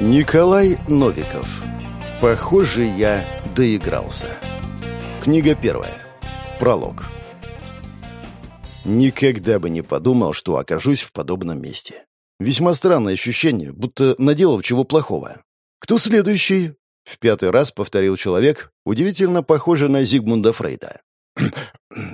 Николай Новиков. Похоже, я доигрался. Книга первая. Пролог. Никогда бы не подумал, что окажусь в подобном месте. Весьма странное ощущение, будто наделал чего плохого. «Кто следующий?» — в пятый раз повторил человек, удивительно похожий на Зигмунда Фрейда.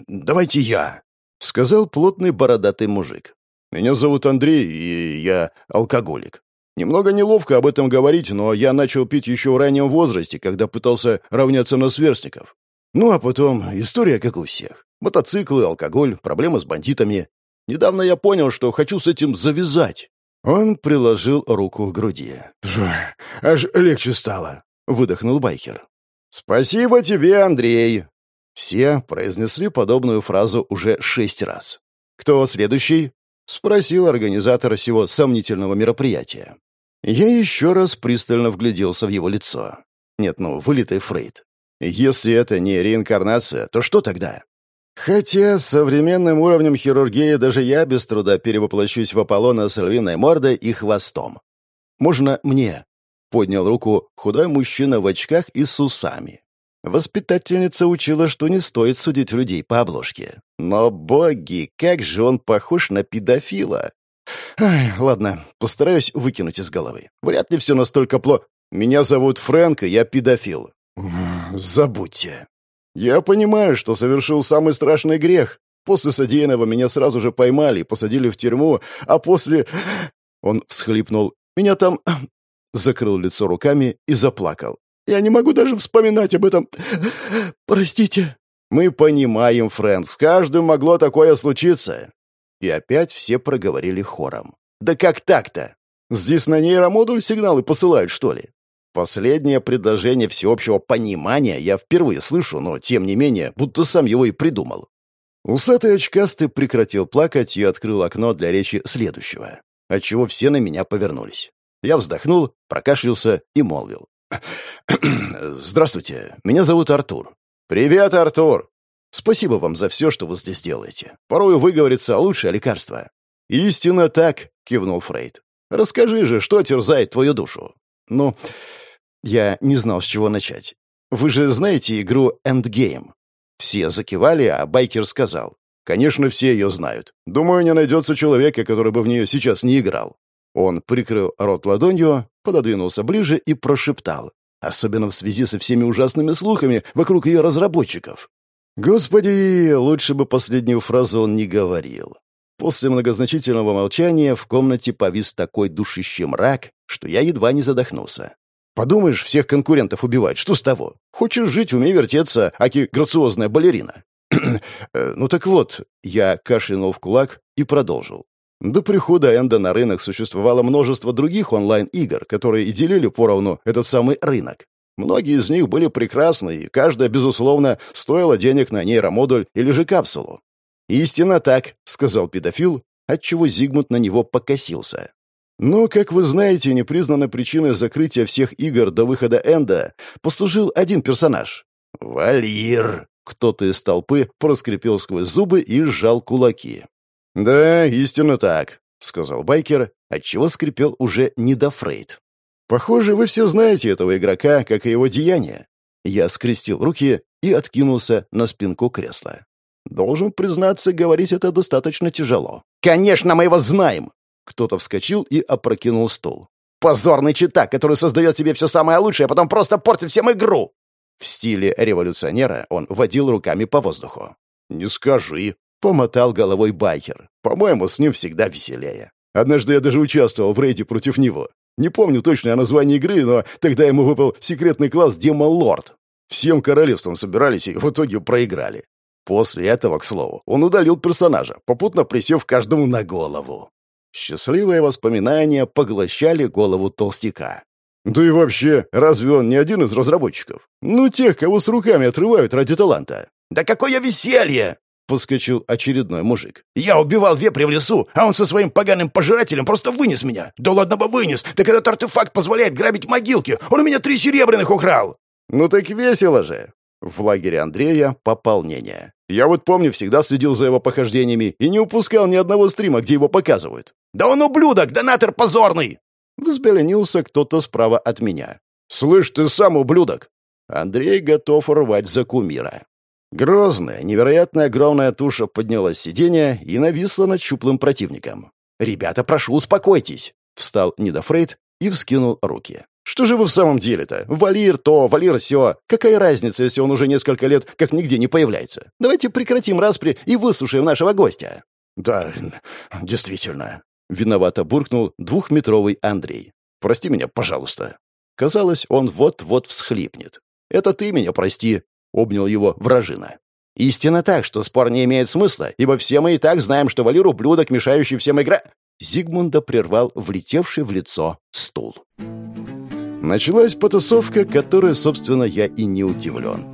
«Давайте я», — сказал плотный бородатый мужик. «Меня зовут Андрей, и я алкоголик. Немного неловко об этом говорить, но я начал пить еще в раннем возрасте, когда пытался равняться на сверстников. Ну а потом история, как у всех. Мотоциклы, алкоголь, проблемы с бандитами. Недавно я понял, что хочу с этим завязать. Он приложил руку к груди. «Аж легче стало», — выдохнул байкер. «Спасибо тебе, Андрей!» Все произнесли подобную фразу уже шесть раз. «Кто следующий?» — спросил организатор сего сомнительного мероприятия. Я еще раз пристально вгляделся в его лицо. Нет, ну, вылитый Фрейд. Если это не реинкарнация, то что тогда? Хотя с современным уровнем хирургии даже я без труда перевоплощусь в Аполлона с львиной мордой и хвостом. «Можно мне?» — поднял руку худой мужчина в очках и с усами. Воспитательница учила, что не стоит судить людей по обложке. Но, боги, как же он похож на педофила! Ай, ладно, постараюсь выкинуть из головы. Вряд ли все настолько плохо. Меня зовут Фрэнк, и я педофил. Забудьте. Я понимаю, что совершил самый страшный грех. После содеянного меня сразу же поймали и посадили в тюрьму, а после... Он всхлипнул. Меня там... Закрыл лицо руками и заплакал. Я не могу даже вспоминать об этом. Простите. Мы понимаем, Фрэнк, с каждым могло такое случиться. И опять все проговорили хором. «Да как так-то? Здесь на нейромодуль сигналы посылают, что ли?» Последнее предложение всеобщего понимания я впервые слышу, но, тем не менее, будто сам его и придумал. Усатый очкастый прекратил плакать и открыл окно для речи следующего, отчего все на меня повернулись. Я вздохнул, прокашлялся и молвил. «Здравствуйте, меня зовут Артур». «Привет, Артур!» Спасибо вам за все, что вы здесь делаете. Порою выговорится лучшее лекарство». «Истинно так», — кивнул Фрейд. «Расскажи же, что терзает твою душу?» «Ну, я не знал, с чего начать. Вы же знаете игру Endgame?» Все закивали, а Байкер сказал. «Конечно, все ее знают. Думаю, не найдется человека, который бы в нее сейчас не играл». Он прикрыл рот ладонью, пододвинулся ближе и прошептал. Особенно в связи со всеми ужасными слухами вокруг ее разработчиков. Господи, лучше бы последнюю фразу он не говорил. После многозначительного молчания в комнате повис такой душищий мрак, что я едва не задохнулся. Подумаешь, всех конкурентов убивать, что с того? Хочешь жить, умей вертеться, аки грациозная балерина. Э, ну так вот, я кашлянул в кулак и продолжил. До прихода Энда на рынок существовало множество других онлайн-игр, которые и делили поровну этот самый рынок. Многие из них были прекрасны, и каждая, безусловно, стоила денег на нейромодуль или же капсулу. «Истинно так», — сказал педофил, отчего Зигмунд на него покосился. Но, как вы знаете, непризнанной причиной закрытия всех игр до выхода Энда послужил один персонаж. «Валир!» — кто-то из толпы проскрипел сквозь зубы и сжал кулаки. «Да, истинно так», — сказал Байкер, отчего скрипел уже не до Фрейд. Похоже, вы все знаете этого игрока, как и его деяния. Я скрестил руки и откинулся на спинку кресла. Должен признаться, говорить это достаточно тяжело. «Конечно, мы его знаем!» Кто-то вскочил и опрокинул стол. «Позорный чита, который создает себе все самое лучшее, а потом просто портит всем игру!» В стиле революционера он водил руками по воздуху. «Не скажи», — помотал головой байкер. «По-моему, с ним всегда веселее. Однажды я даже участвовал в рейде против него. Не помню точное название игры, но тогда ему выпал секретный класс Демон Лорд. Всем королевством собирались и в итоге проиграли. После этого, к слову, он удалил персонажа, попутно присев каждому на голову. Счастливые воспоминания поглощали голову толстяка. Да и вообще, разве он не один из разработчиков? Ну, тех, кого с руками отрывают ради таланта. «Да какое веселье!» Подскочил очередной мужик. «Я убивал вепря в лесу, а он со своим поганым пожирателем просто вынес меня. Да ладно бы вынес, так этот артефакт позволяет грабить могилки. Он у меня три серебряных украл!» «Ну так весело же!» В лагере Андрея пополнение. Я вот помню, всегда следил за его похождениями и не упускал ни одного стрима, где его показывают. «Да он ублюдок, донатор позорный!» Взбеленился кто-то справа от меня. «Слышь, ты сам ублюдок!» Андрей готов рвать за кумира. Грозная, невероятно огромная туша поднялась с сиденья и нависла над щуплым противником. «Ребята, прошу, успокойтесь!» Встал Нидофрейд и вскинул руки. «Что же вы в самом деле-то? Валир то, валир сё. Какая разница, если он уже несколько лет как нигде не появляется? Давайте прекратим распри и выслушаем нашего гостя». «Да, действительно», — виновато буркнул двухметровый Андрей. «Прости меня, пожалуйста». Казалось, он вот-вот всхлипнет. «Это ты меня прости», — обнял его вражина. «Истинно так, что спор не имеет смысла, ибо все мы и так знаем, что Валир — ублюдок, мешающий всем игра...» Зигмунда прервал влетевший в лицо стул. Началась потасовка, которой, собственно, я и не удивлен.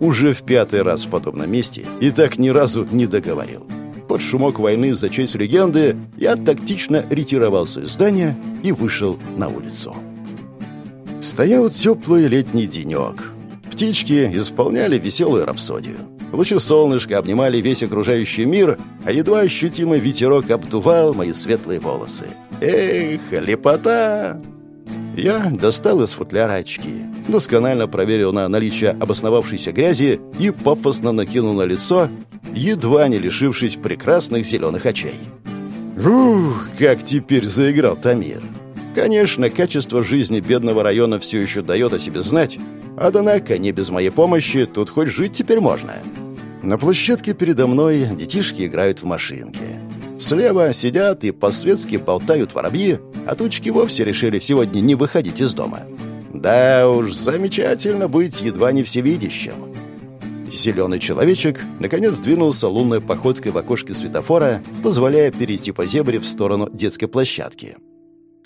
Уже в пятый раз в подобном месте и так ни разу не договорил. Под шумок войны за честь легенды я тактично ретировался из здания и вышел на улицу. Стоял теплый летний денек. Птички исполняли веселую рапсодию. Лучи солнышка обнимали весь окружающий мир, а едва ощутимый ветерок обдувал мои светлые волосы. Эх, лепота! Я достал из футляра очки, досконально проверил на наличие обосновавшейся грязи и пафосно накинул на лицо, едва не лишившись прекрасных зеленых очей. Ух, как теперь заиграл Тамир! Конечно, качество жизни бедного района все еще дает о себе знать, однако не без моей помощи тут хоть жить теперь можно. На площадке передо мной детишки играют в машинки. Слева сидят и по-светски болтают воробьи, а тучки вовсе решили сегодня не выходить из дома. Да уж, замечательно быть едва не всевидящим. Зеленый человечек наконец двинулся лунной походкой в окошке светофора, позволяя перейти по зебре в сторону детской площадки.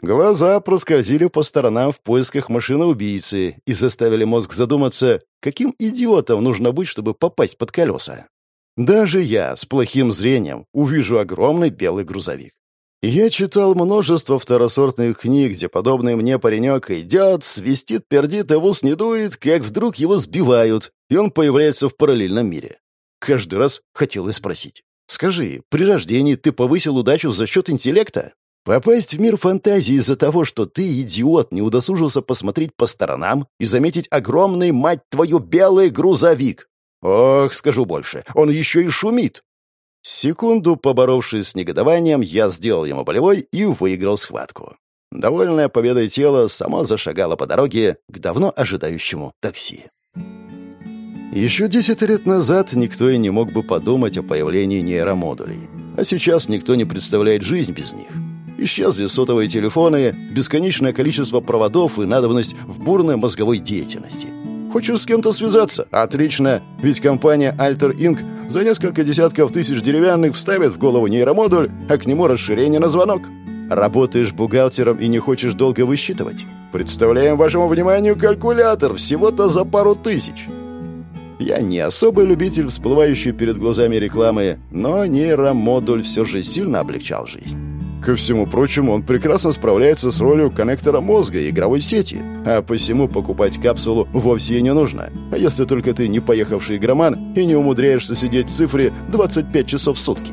Глаза проскользили по сторонам в поисках машины-убийцы и заставили мозг задуматься, каким идиотом нужно быть, чтобы попасть под колеса. Даже я с плохим зрением увижу огромный белый грузовик. Я читал множество второсортных книг, где подобный мне паренек идет, свистит, пердит, а в ус не дует, как вдруг его сбивают, и он появляется в параллельном мире. Каждый раз хотелось спросить. «Скажи, при рождении ты повысил удачу за счет интеллекта?» Попасть в мир фантазии из-за того, что ты, идиот, не удосужился посмотреть по сторонам и заметить огромный, мать твою, белый грузовик. Ох, скажу больше, он еще и шумит. Секунду поборовшись с негодованием, я сделал ему болевой и выиграл схватку. Довольная победой тело само зашагало по дороге к давно ожидающему такси. Еще десять лет назад никто и не мог бы подумать о появлении нейромодулей. А сейчас никто не представляет жизнь без них. Исчезли сотовые телефоны, бесконечное количество проводов и надобность в бурной мозговой деятельности. Хочешь с кем-то связаться? Отлично, ведь компания Alter Inc. за несколько десятков тысяч деревянных вставит в голову нейромодуль, а к нему расширение на звонок. Работаешь бухгалтером и не хочешь долго высчитывать? Представляем вашему вниманию калькулятор всего-то за пару тысяч. Я не особый любитель всплывающей перед глазами рекламы, но нейромодуль все же сильно облегчал жизнь. Ко всему прочему, он прекрасно справляется с ролью коннектора мозга игровой сети, а посему покупать капсулу вовсе не нужно. А если только ты не поехавший игроман и не умудряешься сидеть в цифре 25 часов в сутки.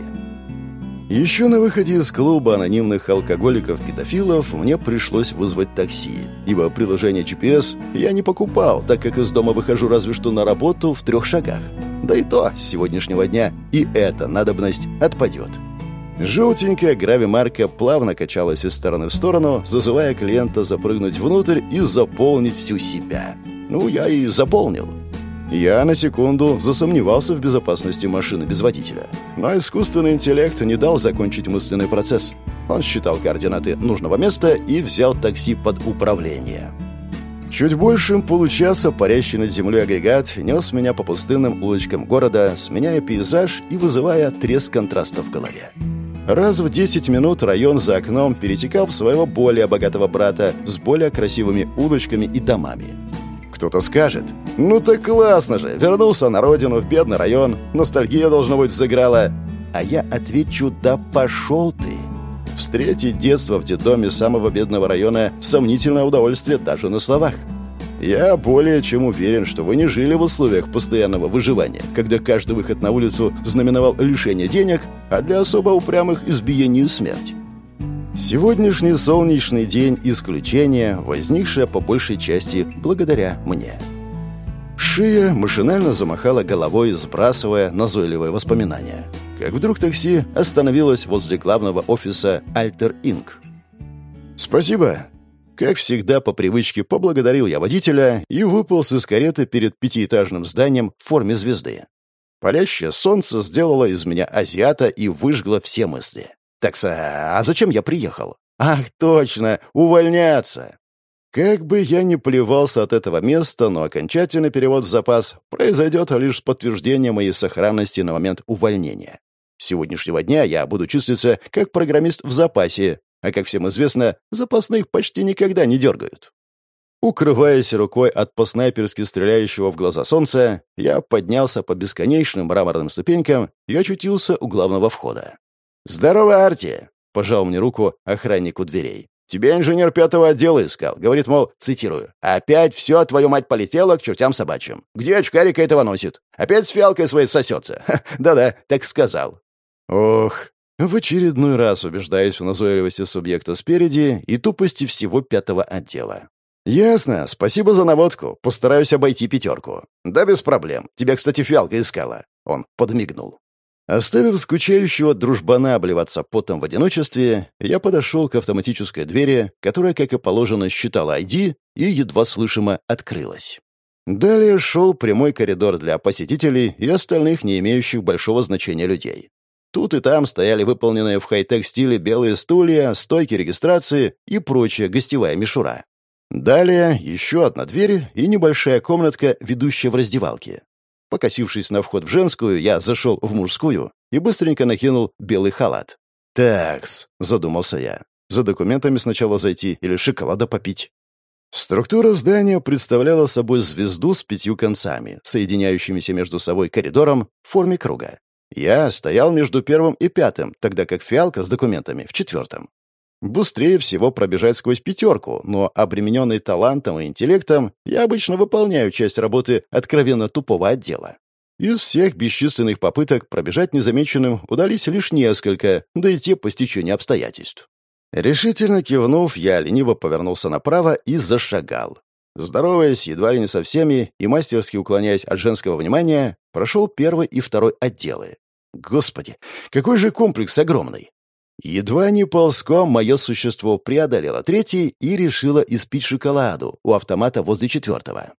Еще на выходе из клуба анонимных алкоголиков-педофилов мне пришлось вызвать такси, ибо приложение GPS я не покупал, так как из дома выхожу разве что на работу в трех шагах. Да и то с сегодняшнего дня и эта надобность отпадет. Желтенькая гравимарка плавно качалась из стороны в сторону, зазывая клиента запрыгнуть внутрь и заполнить всю себя. Ну, я и заполнил. Я на секунду засомневался в безопасности машины без водителя. Но искусственный интеллект не дал закончить мысленный процесс. Он считал координаты нужного места и взял такси под управление. Чуть больше получаса парящий над землей агрегат нес меня по пустынным улочкам города, сменяя пейзаж и вызывая треск контраста в голове. Раз в 10 минут район за окном перетекал в своего более богатого брата с более красивыми улочками и домами. Кто-то скажет, ну так классно же, вернулся на родину, в бедный район, ностальгия, должно быть, взыграла. А я отвечу, да пошел ты. Встретить детство в детдоме самого бедного района – сомнительное удовольствие даже на словах. Я более чем уверен, что вы не жили в условиях постоянного выживания, когда каждый выход на улицу знаменовал лишение денег, а для особо упрямых – избиение смерть. Сегодняшний солнечный день – исключение, возникшее по большей части благодаря мне. Шия машинально замахала головой, сбрасывая назойливые воспоминания. Как вдруг такси остановилось возле главного офиса «Альтер Инк». «Спасибо». Как всегда, по привычке поблагодарил я водителя и выполз из кареты перед пятиэтажным зданием в форме звезды. Палящее солнце сделало из меня азиата и выжгло все мысли. Так, а зачем я приехал? Ах, точно, увольняться. Как бы я ни плевался от этого места, но окончательный перевод в запас произойдет лишь с подтверждением моей сохранности на момент увольнения. С сегодняшнего дня я буду чувствоваться как программист в запасе, а, как всем известно, запасных почти никогда не дергают. Укрываясь рукой от по-снайперски стреляющего в глаза солнца, я поднялся по бесконечным мраморным ступенькам и очутился у главного входа. «Здорово, Арти!» — пожал мне руку охранник у дверей. «Тебя инженер пятого отдела искал. Говорит, мол, цитирую, «Опять все, твою мать, полетело к чертям собачьим. Где очкарика этого носит? Опять с фиалкой своей сосется. Да-да, так сказал». Ох, в очередной раз убеждаюсь в назойливости субъекта спереди и тупости всего пятого отдела. «Ясно. Спасибо за наводку. Постараюсь обойти пятерку». «Да без проблем. Тебя, кстати, фиалка искала». Он подмигнул. Оставив скучающего дружбана обливаться потом в одиночестве, я подошел к автоматической двери, которая, как и положено, считала ID и едва слышимо открылась. Далее шел прямой коридор для посетителей и остальных, не имеющих большого значения людей. Тут и там стояли выполненные в хай-тек стиле белые стулья, стойки регистрации и прочая гостевая мишура. Далее еще одна дверь и небольшая комнатка, ведущая в раздевалке. Покосившись на вход в женскую, я зашел в мужскую и быстренько накинул белый халат. «Такс», — задумался я. «За документами сначала зайти или шоколада попить?» Структура здания представляла собой звезду с пятью концами, соединяющимися между собой коридором в форме круга. Я стоял между первым и пятым, тогда как фиалка с документами в четвертом. Быстрее всего пробежать сквозь пятерку, но обремененный талантом и интеллектом я обычно выполняю часть работы откровенно тупого отдела. Из всех бесчисленных попыток пробежать незамеченным удались лишь несколько, да и те по стечению обстоятельств. Решительно кивнув, я лениво повернулся направо и зашагал. Здороваясь едва ли не со всеми и мастерски уклоняясь от женского внимания, прошел первый и второй отделы. Господи, какой же комплекс огромный! Едва не ползком мое существо преодолело третий и решило испить шоколаду у автомата возле четвертого.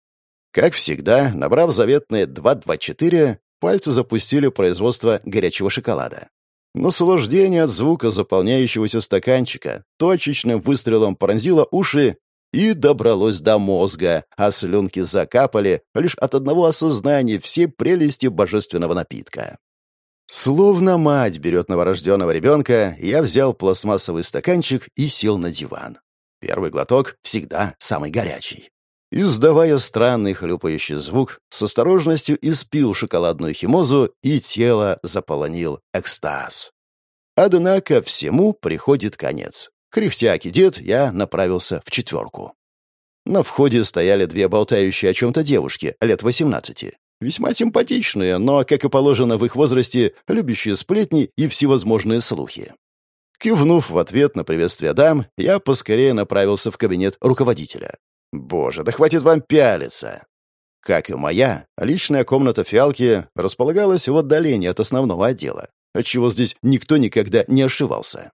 Как всегда, набрав заветные 224, пальцы запустили производство горячего шоколада. Наслаждение от звука заполняющегося стаканчика точечным выстрелом пронзило уши и добралось до мозга, а слюнки закапали лишь от одного осознания всей прелести божественного напитка. Словно мать берет новорожденного ребенка, я взял пластмассовый стаканчик и сел на диван. Первый глоток всегда самый горячий. Издавая странный хлюпающий звук, с осторожностью испил шоколадную химозу, и тело заполонил экстаз. Однако всему приходит конец. Кряхтяки дед, я направился в четверку. На входе стояли две болтающие о чем-то девушки, лет восемнадцати. Весьма симпатичные, но, как и положено в их возрасте, любящие сплетни и всевозможные слухи. Кивнув в ответ на приветствие дам, я поскорее направился в кабинет руководителя. «Боже, да хватит вам пялиться!» Как и моя, личная комната фиалки располагалась в отдалении от основного отдела, отчего здесь никто никогда не ошивался.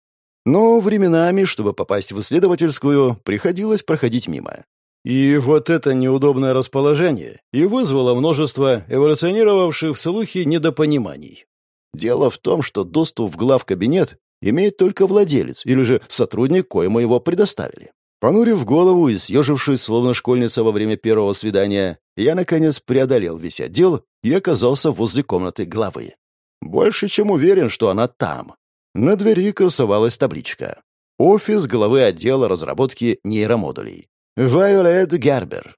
Но временами, чтобы попасть в исследовательскую, приходилось проходить мимо. И вот это неудобное расположение и вызвало множество эволюционировавших в слухи недопониманий. Дело в том, что доступ в главкабинет имеет только владелец или же сотрудник, коему его предоставили. Понурив голову и съежившись, словно школьница во время первого свидания, я, наконец, преодолел весь отдел и оказался возле комнаты главы. Больше чем уверен, что она там. На двери красовалась табличка. Офис главы отдела разработки нейромодулей. Вайолет Гербер.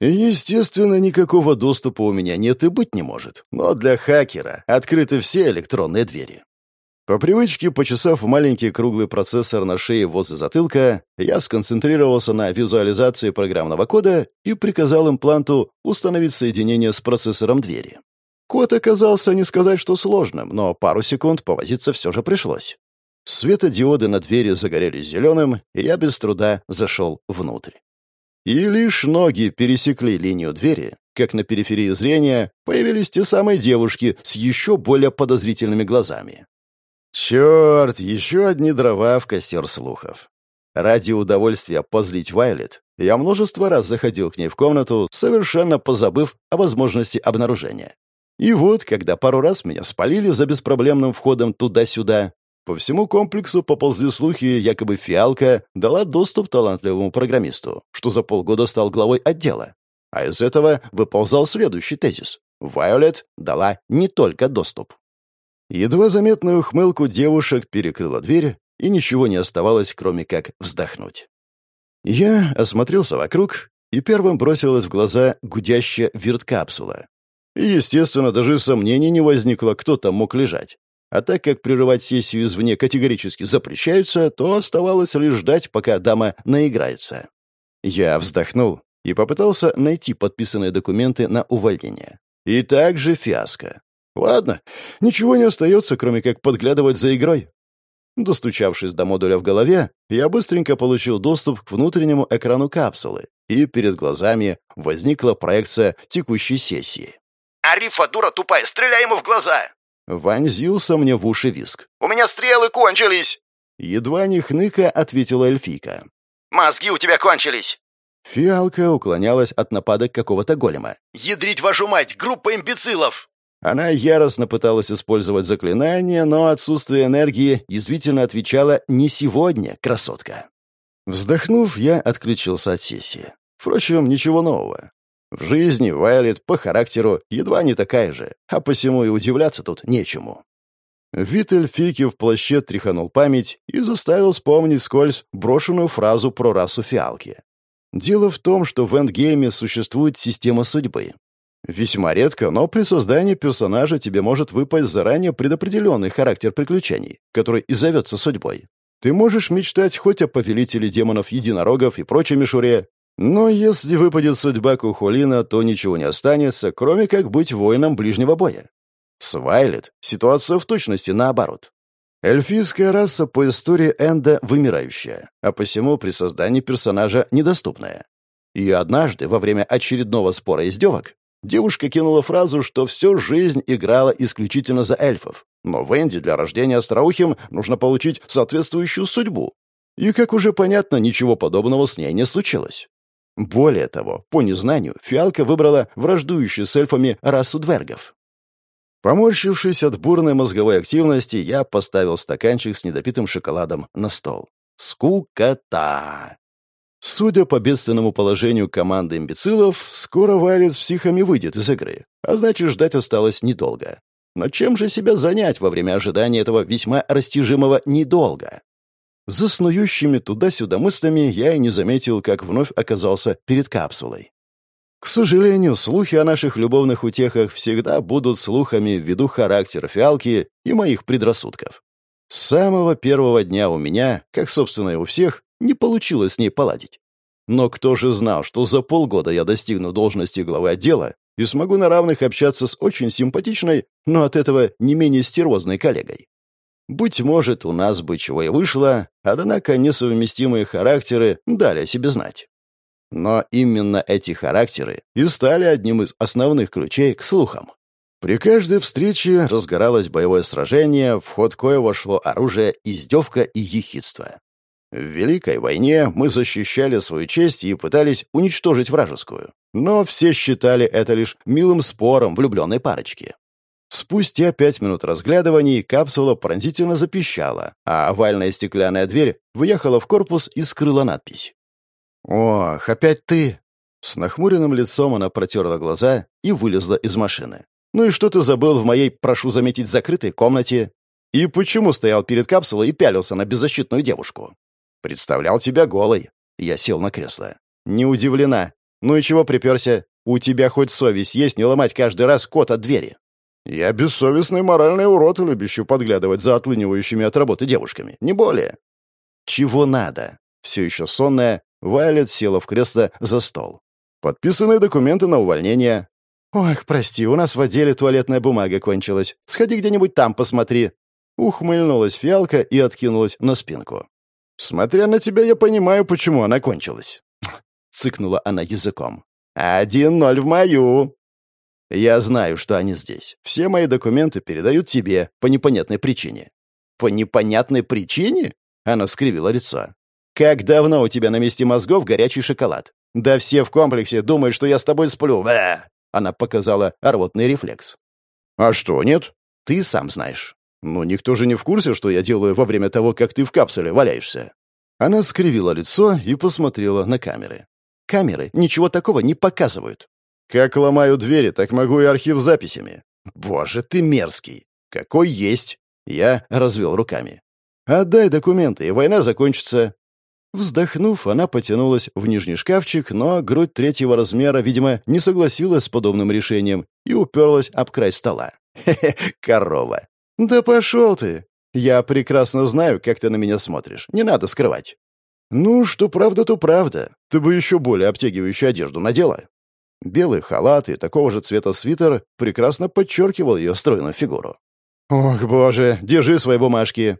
Естественно, никакого доступа у меня нет и быть не может, но для хакера открыты все электронные двери. По привычке, почесав маленький круглый процессор на шее возле затылка, я сконцентрировался на визуализации программного кода и приказал импланту установить соединение с процессором двери. Код оказался не сказать, что сложным, но пару секунд повозиться все же пришлось. Светодиоды на двери загорелись зеленым, и я без труда зашел внутрь. И лишь ноги пересекли линию двери, как на периферии зрения появились те самые девушки с еще более подозрительными глазами. Черт, еще одни дрова в костер слухов. Ради удовольствия позлить Вайлет, я множество раз заходил к ней в комнату, совершенно позабыв о возможности обнаружения. И вот, когда пару раз меня спалили за беспроблемным входом туда-сюда, по всему комплексу поползли слухи, якобы Фиалка дала доступ талантливому программисту, что за полгода стал главой отдела. А из этого выползал следующий тезис. Вайолет дала не только доступ. Едва заметную ухмылку девушек перекрыла дверь, и ничего не оставалось, кроме как вздохнуть. Я осмотрелся вокруг, и первым бросилась в глаза гудящая вирткапсула. И, естественно, даже сомнений не возникло, кто там мог лежать. А так как прерывать сессию извне категорически запрещается, то оставалось лишь ждать, пока дама наиграется. Я вздохнул и попытался найти подписанные документы на увольнение. И также фиаско. Ладно, ничего не остается, кроме как подглядывать за игрой. Достучавшись до модуля в голове, я быстренько получил доступ к внутреннему экрану капсулы, и перед глазами возникла проекция текущей сессии. «Арифа, дура тупая, стреляй ему в глаза!» Вонзился мне в уши виск. «У меня стрелы кончились!» Едва не хныка ответила эльфийка. «Мозги у тебя кончились!» Фиалка уклонялась от нападок какого-то голема. «Ядрить вашу мать! Группа имбецилов!» Она яростно пыталась использовать заклинание, но отсутствие энергии язвительно отвечала «не сегодня, красотка». Вздохнув, я отключился от сессии. Впрочем, ничего нового. В жизни Вайлет по характеру едва не такая же, а посему и удивляться тут нечему. Вид эльфийки в плаще тряханул память и заставил вспомнить скользь брошенную фразу про расу фиалки. Дело в том, что в эндгейме существует система судьбы. Весьма редко, но при создании персонажа тебе может выпасть заранее предопределенный характер приключений, который и зовется судьбой. Ты можешь мечтать хоть о повелителе демонов-единорогов и прочей мишуре, но если выпадет судьба Кухолина, то ничего не останется, кроме как быть воином ближнего боя. С Вайлет ситуация в точности наоборот. Эльфийская раса по истории Энда вымирающая, а посему при создании персонажа недоступная. И однажды, во время очередного спора издевок, девушка кинула фразу, что всю жизнь играла исключительно за эльфов, но в Энде для рождения остроухим нужно получить соответствующую судьбу. И, как уже понятно, ничего подобного с ней не случилось. Более того, по незнанию, фиалка выбрала враждующую с эльфами расу двергов. Поморщившись от бурной мозговой активности, я поставил стаканчик с недопитым шоколадом на стол. Скукота! Судя по бедственному положению команды имбецилов, скоро Вайлет с психами выйдет из игры, а значит, ждать осталось недолго. Но чем же себя занять во время ожидания этого весьма растяжимого «недолго»? За снующими туда-сюда мыслями я и не заметил, как вновь оказался перед капсулой. К сожалению, слухи о наших любовных утехах всегда будут слухами ввиду характера фиалки и моих предрассудков. С самого первого дня у меня, как, собственно, и у всех, не получилось с ней поладить. Но кто же знал, что за полгода я достигну должности главы отдела и смогу на равных общаться с очень симпатичной, но от этого не менее стервозной коллегой? Быть может, у нас бы чего и вышло, однако несовместимые характеры дали о себе знать. Но именно эти характеры и стали одним из основных ключей к слухам. При каждой встрече разгоралось боевое сражение, в ход кое вошло оружие, издевка и ехидство. В Великой войне мы защищали свою честь и пытались уничтожить вражескую. Но все считали это лишь милым спором влюбленной парочки. Спустя пять минут разглядываний капсула пронзительно запищала, а овальная стеклянная дверь въехала в корпус и скрыла надпись. «Ох, опять ты!» С нахмуренным лицом она протерла глаза и вылезла из машины. «Ну и что ты забыл в моей, прошу заметить, закрытой комнате? И почему стоял перед капсулой и пялился на беззащитную девушку? Представлял тебя голой». Я сел на кресло. «Не удивлена. Ну и чего приперся? У тебя хоть совесть есть не ломать каждый раз код от двери?» Я бессовестный моральный урод, любящий подглядывать за отлынивающими от работы девушками. Не более. Чего надо? Все еще сонная, Вайлет села в кресло за стол. Подписанные документы на увольнение. Ох, прости, у нас в отделе туалетная бумага кончилась. Сходи где-нибудь там посмотри. Ухмыльнулась фиалка и откинулась на спинку. «Смотря на тебя, я понимаю, почему она кончилась». Цыкнула она языком. «Один ноль в мою!» «Я знаю, что они здесь. Все мои документы передают тебе по непонятной причине». «По непонятной причине?» Она скривила лицо. «Как давно у тебя на месте мозгов горячий шоколад? Да все в комплексе думают, что я с тобой сплю. Бэ! Она показала рвотный рефлекс. «А что, нет?» «Ты сам знаешь». «Ну, никто же не в курсе, что я делаю во время того, как ты в капсуле валяешься». Она скривила лицо и посмотрела на камеры. «Камеры ничего такого не показывают». «Как ломаю двери, так могу и архив записями». «Боже, ты мерзкий!» «Какой есть!» Я развел руками. «Отдай документы, и война закончится». Вздохнув, она потянулась в нижний шкафчик, но грудь третьего размера, видимо, не согласилась с подобным решением и уперлась об край стола. «Хе-хе, корова!» «Да пошел ты! Я прекрасно знаю, как ты на меня смотришь. Не надо скрывать». «Ну, что правда, то правда. Ты бы еще более обтягивающую одежду надела». Белый халат и такого же цвета свитер прекрасно подчеркивал ее стройную фигуру. «Ох, боже, держи свои бумажки!»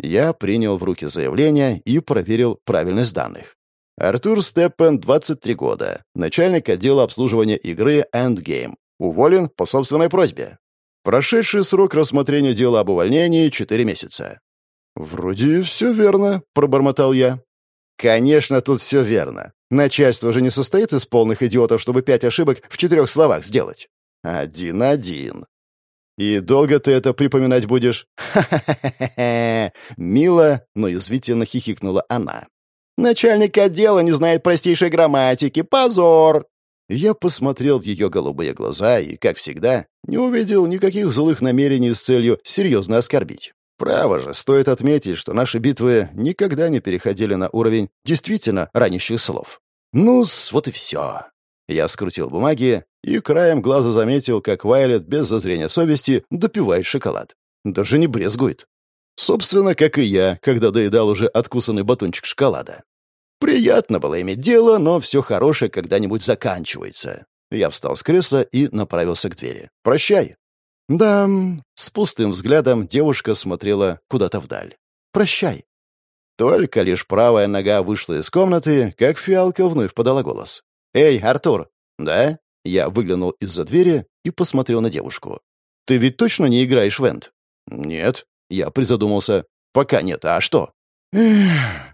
Я принял в руки заявление и проверил правильность данных. Артур Степпен, 23 года, начальник отдела обслуживания игры Endgame. Уволен по собственной просьбе. Прошедший срок рассмотрения дела об увольнении — 4 месяца. «Вроде все верно», — пробормотал я. «Конечно, тут все верно. Начальство же не состоит из полных идиотов, чтобы пять ошибок в четырех словах сделать. Один-один. И долго ты это припоминать будешь? Ха-ха-ха-ха! Мило, но язвительно хихикнула она. Начальник отдела не знает простейшей грамматики. Позор! Я посмотрел в ее голубые глаза и, как всегда, не увидел никаких злых намерений с целью серьезно оскорбить. Право же, стоит отметить, что наши битвы никогда не переходили на уровень действительно ранящих слов. ну вот и все. Я скрутил бумаги и краем глаза заметил, как Вайлет без зазрения совести допивает шоколад. Даже не брезгует. Собственно, как и я, когда доедал уже откусанный батончик шоколада. Приятно было иметь дело, но все хорошее когда-нибудь заканчивается. Я встал с кресла и направился к двери. «Прощай». Да, с пустым взглядом девушка смотрела куда-то вдаль. «Прощай». Только лишь правая нога вышла из комнаты, как фиалка вновь подала голос. «Эй, Артур!» «Да?» Я выглянул из-за двери и посмотрел на девушку. «Ты ведь точно не играешь в Энд?» «Нет». Я призадумался. «Пока нет. А что?»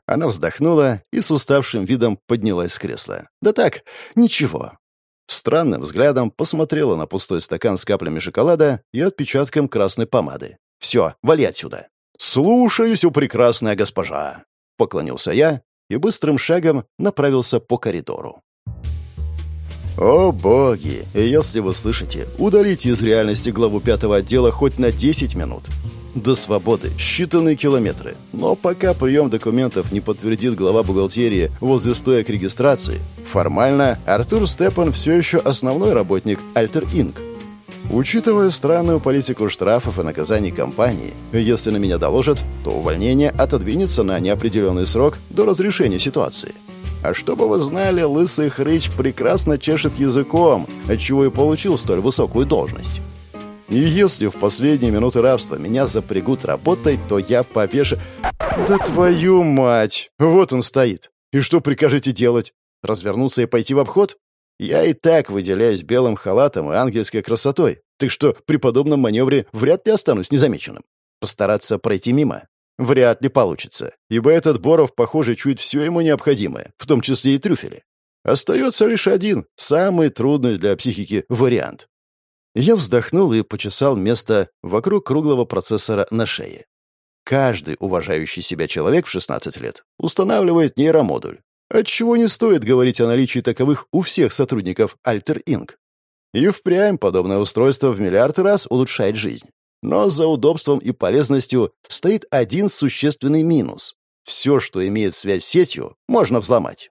Она вздохнула и с уставшим видом поднялась с кресла. «Да так, ничего». Странным взглядом посмотрела на пустой стакан с каплями шоколада и отпечатком красной помады. «Все, вали отсюда». «Слушаюсь, у прекрасная госпожа», — поклонился я и быстрым шагом направился по коридору. О боги! Если вы слышите, удалите из реальности главу пятого отдела хоть на 10 минут. До свободы считанные километры. Но пока прием документов не подтвердит глава бухгалтерии возле стоек регистрации, формально Артур Степан все еще основной работник Альтер Инк. Учитывая странную политику штрафов и наказаний компании, если на меня доложат, то увольнение отодвинется на неопределенный срок до разрешения ситуации. А чтобы вы знали, лысый хрыч прекрасно чешет языком, отчего и получил столь высокую должность. И если в последние минуты рабства меня запрягут работать, то я повешу... Да твою мать! Вот он стоит. И что прикажете делать? Развернуться и пойти в обход? Я и так выделяюсь белым халатом и ангельской красотой, так что при подобном маневре вряд ли останусь незамеченным. Постараться пройти мимо? Вряд ли получится, ибо этот Боров, похоже, чует все ему необходимое, в том числе и трюфели. Остается лишь один, самый трудный для психики вариант. Я вздохнул и почесал место вокруг круглого процессора на шее. Каждый уважающий себя человек в 16 лет устанавливает нейромодуль, отчего не стоит говорить о наличии таковых у всех сотрудников Alter Inc. И впрямь подобное устройство в миллиард раз улучшает жизнь. Но за удобством и полезностью стоит один существенный минус. Все, что имеет связь с сетью, можно взломать.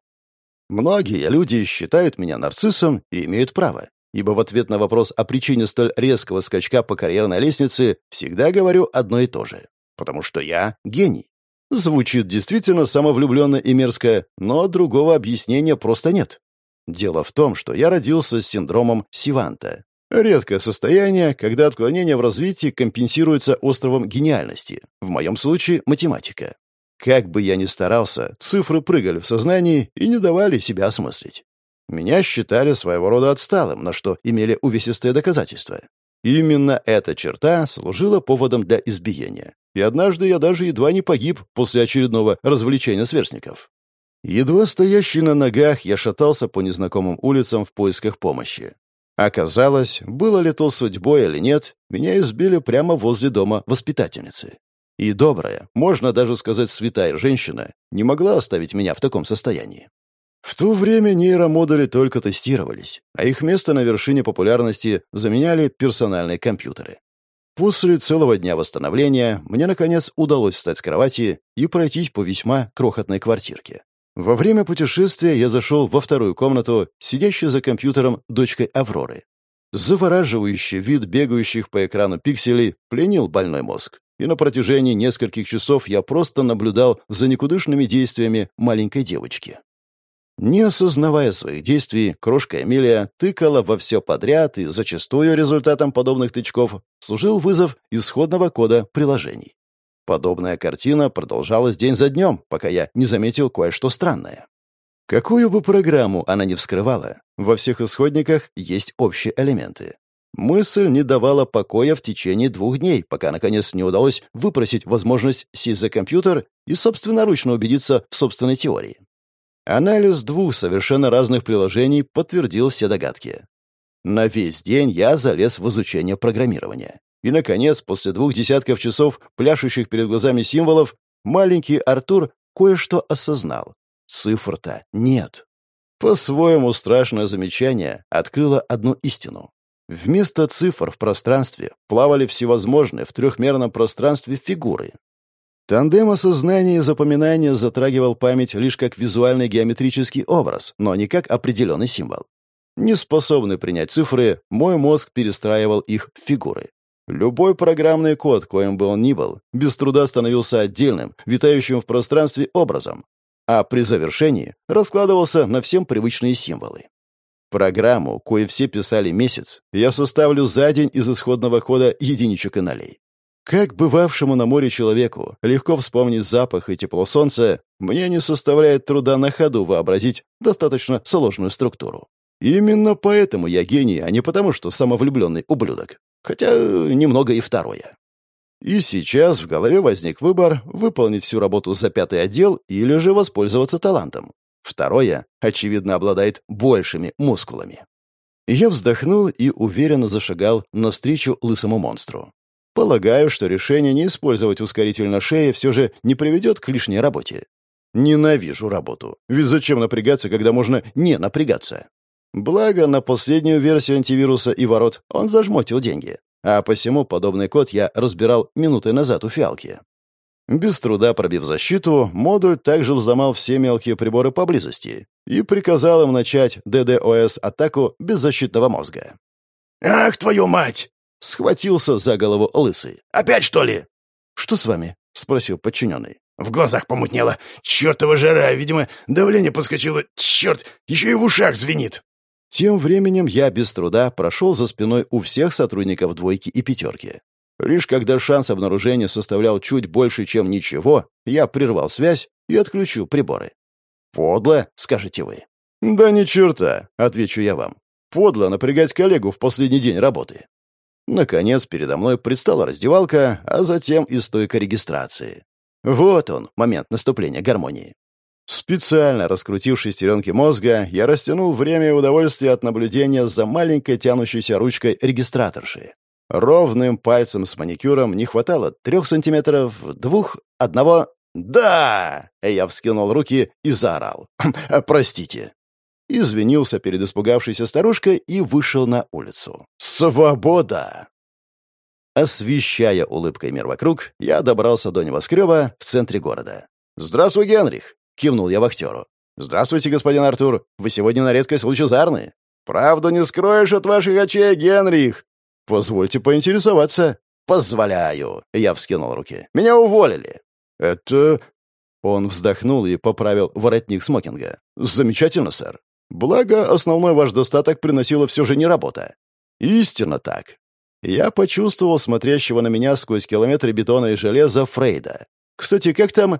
Многие люди считают меня нарциссом и имеют право, ибо в ответ на вопрос о причине столь резкого скачка по карьерной лестнице всегда говорю одно и то же. Потому что я гений. Звучит действительно самовлюбленно и мерзко, но другого объяснения просто нет. Дело в том, что я родился с синдромом Сиванта, Редкое состояние, когда отклонение в развитии компенсируется островом гениальности. В моем случае — математика. Как бы я ни старался, цифры прыгали в сознании и не давали себя осмыслить. Меня считали своего рода отсталым, на что имели увесистые доказательства. Именно эта черта служила поводом для избиения. И однажды я даже едва не погиб после очередного развлечения сверстников. Едва стоящий на ногах, я шатался по незнакомым улицам в поисках помощи. Оказалось, было ли то судьбой или нет, меня избили прямо возле дома воспитательницы. И добрая, можно даже сказать святая женщина, не могла оставить меня в таком состоянии. В то время нейромодули только тестировались, а их место на вершине популярности заменяли персональные компьютеры. После целого дня восстановления мне, наконец, удалось встать с кровати и пройтись по весьма крохотной квартирке. Во время путешествия я зашел во вторую комнату, сидящую за компьютером дочкой Авроры. Завораживающий вид бегающих по экрану пикселей пленил больной мозг, и на протяжении нескольких часов я просто наблюдал за никудышными действиями маленькой девочки. Не осознавая своих действий, крошка Эмилия тыкала во все подряд, и зачастую результатом подобных тычков служил вызов исходного кода приложений. Подобная картина продолжалась день за днем, пока я не заметил кое-что странное. Какую бы программу она ни вскрывала, во всех исходниках есть общие элементы. Мысль не давала покоя в течение двух дней, пока, наконец, не удалось выпросить возможность сесть за компьютер и собственноручно убедиться в собственной теории. Анализ двух совершенно разных приложений подтвердил все догадки. На весь день я залез в изучение программирования. И, наконец, после двух десятков часов пляшущих перед глазами символов, маленький Артур кое-что осознал. Цифр-то нет. По-своему страшное замечание открыло одну истину. Вместо цифр в пространстве плавали всевозможные в трехмерном пространстве фигуры. Тандем осознания и запоминания затрагивал память лишь как визуальный геометрический образ, но не как определенный символ. Не способный принять цифры, мой мозг перестраивал их в фигуры. Любой программный код, коим бы он ни был, без труда становился отдельным, витающим в пространстве образом, а при завершении раскладывался на всем привычные символы. Программу, кое все писали месяц, я составлю за день из исходного кода единичек и нолей. Как бывавшему на море человеку легко вспомнить запах и тепло солнца, мне не составляет труда на ходу вообразить достаточно сложную структуру. Именно поэтому я гений, а не потому, что самовлюбленный ублюдок. Хотя немного и второе. И сейчас в голове возник выбор выполнить всю работу за пятый отдел или же воспользоваться талантом. Второе, очевидно, обладает большими мускулами. Я вздохнул и уверенно зашагал навстречу лысому монстру. Полагаю, что решение не использовать ускоритель на шее все же не приведет к лишней работе. Ненавижу работу. Ведь зачем напрягаться, когда можно не напрягаться? Благо, на последнюю версию антивируса и ворот он зажмотил деньги. А посему подобный код я разбирал минуты назад у фиалки. Без труда пробив защиту, модуль также взломал все мелкие приборы поблизости и приказал им начать ДДОС-атаку без защитного мозга. «Ах, твою мать!» — схватился за голову лысый. «Опять, что ли?» «Что с вами?» — спросил подчиненный. «В глазах помутнело. Чертова жара! Видимо, давление подскочило. Черт! Еще и в ушах звенит!» Тем временем я без труда прошел за спиной у всех сотрудников «двойки» и «пятерки». Лишь когда шанс обнаружения составлял чуть больше, чем ничего, я прервал связь и отключил приборы. «Подло», — скажете вы. «Да ни черта», — отвечу я вам. «Подло напрягать коллегу в последний день работы». Наконец, передо мной предстала раздевалка, а затем и стойка регистрации. Вот он, момент наступления гармонии. Специально раскрутив шестеренки мозга, я растянул время и удовольствие от наблюдения за маленькой тянущейся ручкой регистраторши. Ровным пальцем с маникюром не хватало трех сантиметров, двух, одного... «Да!» — я вскинул руки и заорал. «Простите». Извинился перед испугавшейся старушкой и вышел на улицу. «Свобода!» Освещая улыбкой мир вокруг, я добрался до небоскреба в центре города. «Здравствуй, Генрих!» — кивнул я вахтеру. «Здравствуйте, господин Артур. Вы сегодня на редкость лучезарны. Правду не скроешь от ваших очей, Генрих!» «Позвольте поинтересоваться». «Позволяю!» — я вскинул руки. «Меня уволили!» «Это...» Он вздохнул и поправил воротник смокинга. «Замечательно, сэр. Благо, основной ваш достаток приносила все же не работа. Истинно так. Я почувствовал смотрящего на меня сквозь километры бетона и железа Фрейда. Кстати, как там...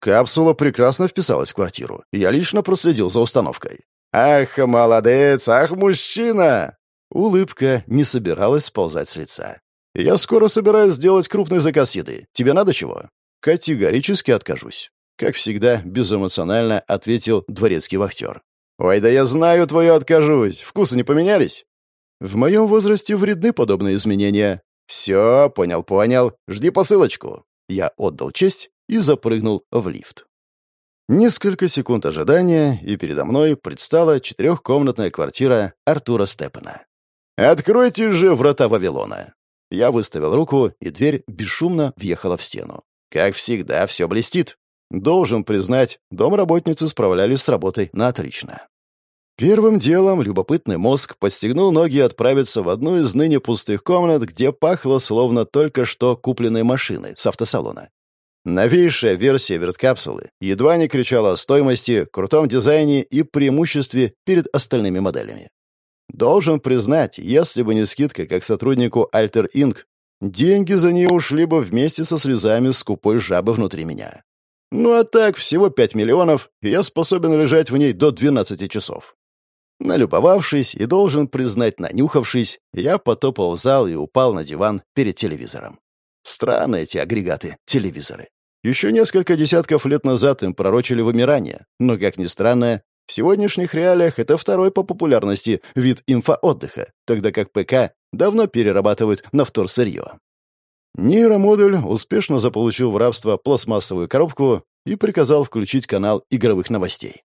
Капсула прекрасно вписалась в квартиру. Я лично проследил за установкой. «Ах, молодец! Ах, мужчина!» Улыбка не собиралась сползать с лица. «Я скоро собираюсь сделать крупный заказ еды. Тебе надо чего?» «Категорически откажусь». Как всегда, безэмоционально ответил дворецкий вахтер. «Ой, да я знаю твою откажусь. Вкусы не поменялись?» «В моем возрасте вредны подобные изменения». «Все, понял-понял. Жди посылочку». Я отдал честь и запрыгнул в лифт. Несколько секунд ожидания, и передо мной предстала четырехкомнатная квартира Артура Степана. «Откройте же врата Вавилона!» Я выставил руку, и дверь бесшумно въехала в стену. Как всегда, все блестит. Должен признать, домработницы справлялись с работой на отлично. Первым делом любопытный мозг подстегнул ноги отправиться в одну из ныне пустых комнат, где пахло словно только что купленной машиной с автосалона. Новейшая версия верткапсулы едва не кричала о стоимости, крутом дизайне и преимуществе перед остальными моделями. Должен признать, если бы не скидка как сотруднику Alter Inc., деньги за нее ушли бы вместе со слезами скупой жабы внутри меня. Ну а так, всего 5 миллионов, и я способен лежать в ней до 12 часов. Налюбовавшись и, должен признать, нанюхавшись, я потопал в зал и упал на диван перед телевизором. Странные эти агрегаты, телевизоры. Еще несколько десятков лет назад им пророчили вымирание, но, как ни странно, в сегодняшних реалиях это второй по популярности вид инфоотдыха, тогда как ПК давно перерабатывают на вторсырье. Нейромодуль успешно заполучил в рабство пластмассовую коробку и приказал включить канал игровых новостей.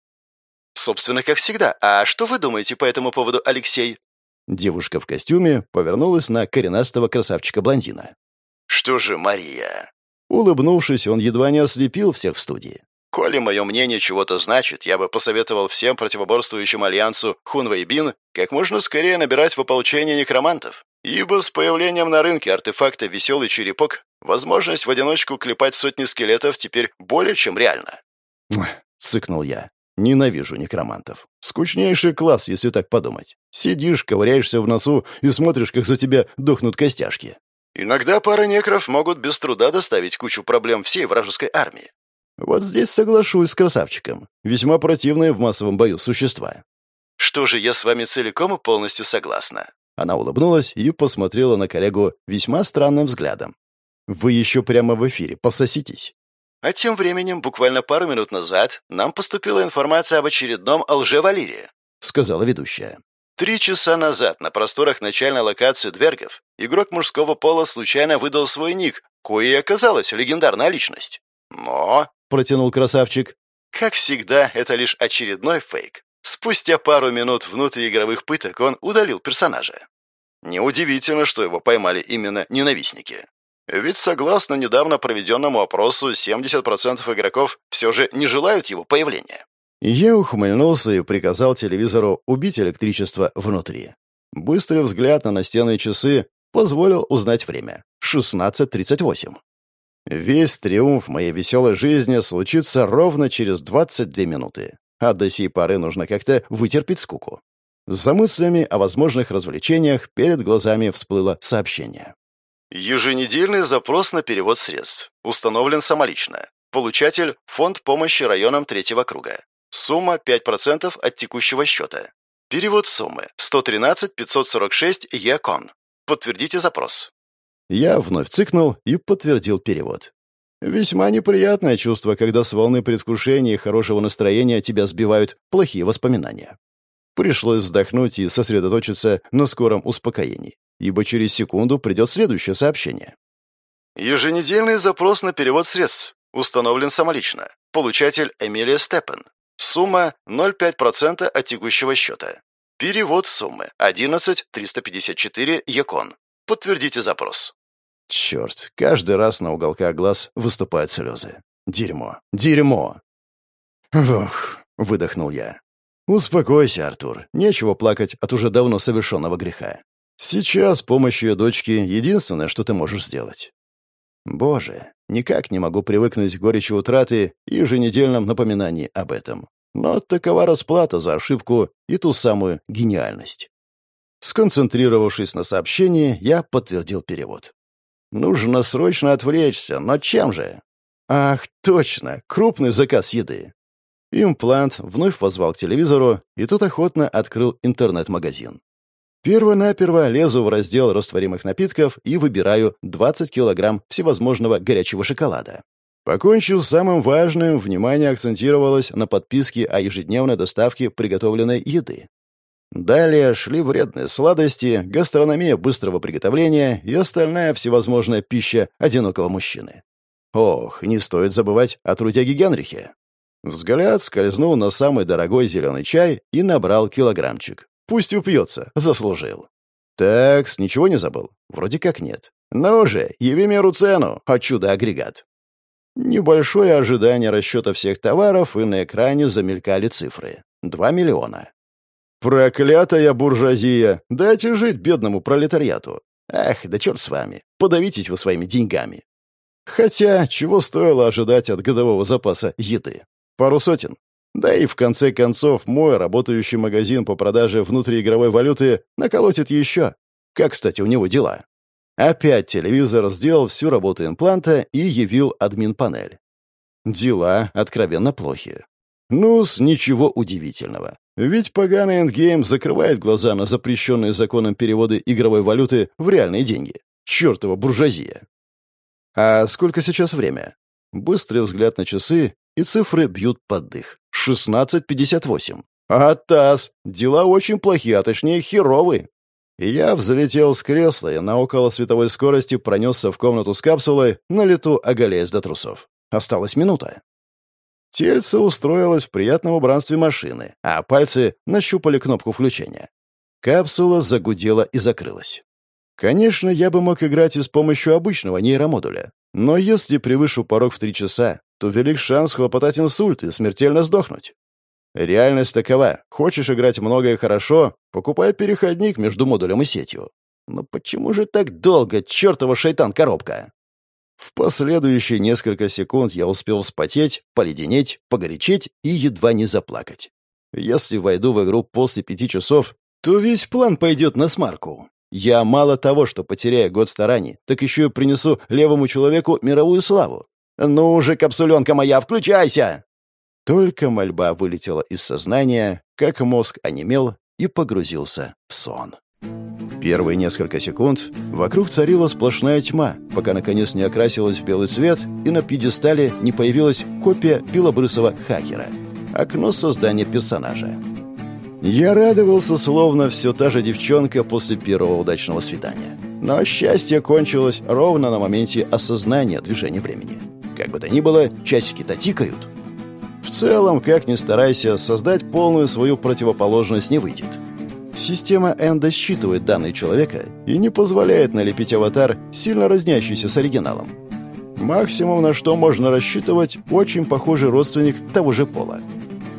«Собственно, как всегда. А что вы думаете по этому поводу, Алексей?» Девушка в костюме повернулась на коренастого красавчика-блондина. «Что же, Мария?» Улыбнувшись, он едва не ослепил всех в студии. Коли мое мнение чего-то значит, я бы посоветовал всем противоборствующим альянсу Хунвейбин как можно скорее набирать в ополчение некромантов. Ибо с появлением на рынке артефакта «Веселый черепок» возможность в одиночку клепать сотни скелетов теперь более чем реальна. Цыкнул я. Ненавижу некромантов. Скучнейший класс, если так подумать. Сидишь, ковыряешься в носу и смотришь, как за тебя дохнут костяшки. Иногда пара некров могут без труда доставить кучу проблем всей вражеской армии. Вот здесь соглашусь с красавчиком. Весьма противные в массовом бою существа. Что же, я с вами целиком и полностью согласна. Она улыбнулась и посмотрела на коллегу весьма странным взглядом. «Вы еще прямо в эфире, пососитесь». А тем временем, буквально пару минут назад, нам поступила информация об очередном лже-валире, сказала ведущая. Три часа назад на просторах начальной локации Двергов игрок мужского пола случайно выдал свой ник, кое и оказалась легендарная личность. Но, — протянул красавчик, — как всегда, это лишь очередной фейк. Спустя пару минут внутриигровых пыток он удалил персонажа. Неудивительно, что его поймали именно ненавистники. Ведь согласно недавно проведенному опросу, 70% игроков все же не желают его появления. Я ухмыльнулся и приказал телевизору убить электричество внутри. Быстрый взгляд на настенные часы позволил узнать время. 16.38. Весь триумф моей веселой жизни случится ровно через 22 минуты. А до сей поры нужно как-то вытерпеть скуку. За мыслями о возможных развлечениях перед глазами всплыло сообщение. Еженедельный запрос на перевод средств. Установлен самолично. Получатель – Фонд помощи районам третьего круга. Сумма 5% от текущего счета. Перевод суммы 113 546 ЯКОН. Подтвердите запрос. Я вновь цыкнул и подтвердил перевод. Весьма неприятное чувство, когда с волны предвкушения и хорошего настроения тебя сбивают плохие воспоминания. Пришлось вздохнуть и сосредоточиться на скором успокоении ибо через секунду придет следующее сообщение. Еженедельный запрос на перевод средств. Установлен самолично. Получатель Эмилия Степен. Сумма 0,5% от текущего счета. Перевод суммы 11 354 Якон. Подтвердите запрос. Черт, каждый раз на уголках глаз выступают слезы. Дерьмо, дерьмо. Ох, выдохнул я. Успокойся, Артур. Нечего плакать от уже давно совершенного греха. Сейчас помощь ее дочке — единственное, что ты можешь сделать. Боже, никак не могу привыкнуть к горечи утраты и еженедельном напоминании об этом. Но такова расплата за ошибку и ту самую гениальность. Сконцентрировавшись на сообщении, я подтвердил перевод. Нужно срочно отвлечься, но чем же? Ах, точно, крупный заказ еды. Имплант вновь возвал к телевизору, и тут охотно открыл интернет-магазин. Перво-наперво лезу в раздел растворимых напитков и выбираю 20 килограмм всевозможного горячего шоколада. Покончив с самым важным, внимание акцентировалось на подписке о ежедневной доставке приготовленной еды. Далее шли вредные сладости, гастрономия быстрого приготовления и остальная всевозможная пища одинокого мужчины. Ох, не стоит забывать о трудяге Генрихе. Взгляд скользнул на самый дорогой зеленый чай и набрал килограммчик. Пусть упьется, заслужил. Такс, ничего не забыл? Вроде как нет. Ну же, яви меру цену, а чудо-агрегат. Небольшое ожидание расчета всех товаров, и на экране замелькали цифры. Два миллиона. Проклятая буржуазия! Дайте жить бедному пролетариату. Ах, да черт с вами. Подавитесь вы своими деньгами. Хотя, чего стоило ожидать от годового запаса еды? Пару сотен. Да и в конце концов мой работающий магазин по продаже внутриигровой валюты наколотит еще. Как, кстати, у него дела? Опять телевизор сделал всю работу импланта и явил админ-панель. Дела откровенно плохи. Ну-с, ничего удивительного. Ведь поганый эндгейм закрывает глаза на запрещенные законом переводы игровой валюты в реальные деньги. Чёртова буржуазия. А сколько сейчас время? Быстрый взгляд на часы, и цифры бьют под дых. 16.58. А ТАСС! Дела очень плохие, а точнее херовые. Я взлетел с кресла и на около световой скорости пронесся в комнату с капсулой, на лету оголяясь до трусов. Осталась минута. Тельце устроилось в приятном убранстве машины, а пальцы нащупали кнопку включения. Капсула загудела и закрылась. Конечно, я бы мог играть и с помощью обычного нейромодуля, но если превышу порог в три часа, то велик шанс хлопотать инсульт и смертельно сдохнуть. Реальность такова. Хочешь играть много и хорошо, покупай переходник между модулем и сетью. Но почему же так долго, чертова шайтан-коробка? В последующие несколько секунд я успел вспотеть, поледенеть, погорячить и едва не заплакать. Если войду в игру после пяти часов, то весь план пойдет на смарку. Я мало того, что потеряю год стараний, так еще и принесу левому человеку мировую славу. Ну же, капсуленка моя, включайся! Только мольба вылетела из сознания, как мозг онемел и погрузился в сон. Первые несколько секунд вокруг царила сплошная тьма, пока наконец не окрасилась в белый цвет и на пьедестале не появилась копия белобрысого хакера. Окно создания персонажа. Я радовался, словно все та же девчонка после первого удачного свидания. Но счастье кончилось ровно на моменте осознания движения времени. Как бы то ни было, часики-то тикают. В целом, как ни старайся, создать полную свою противоположность не выйдет. Система Энда считывает данные человека и не позволяет налепить аватар, сильно разнящийся с оригиналом. Максимум, на что можно рассчитывать, очень похожий родственник того же пола.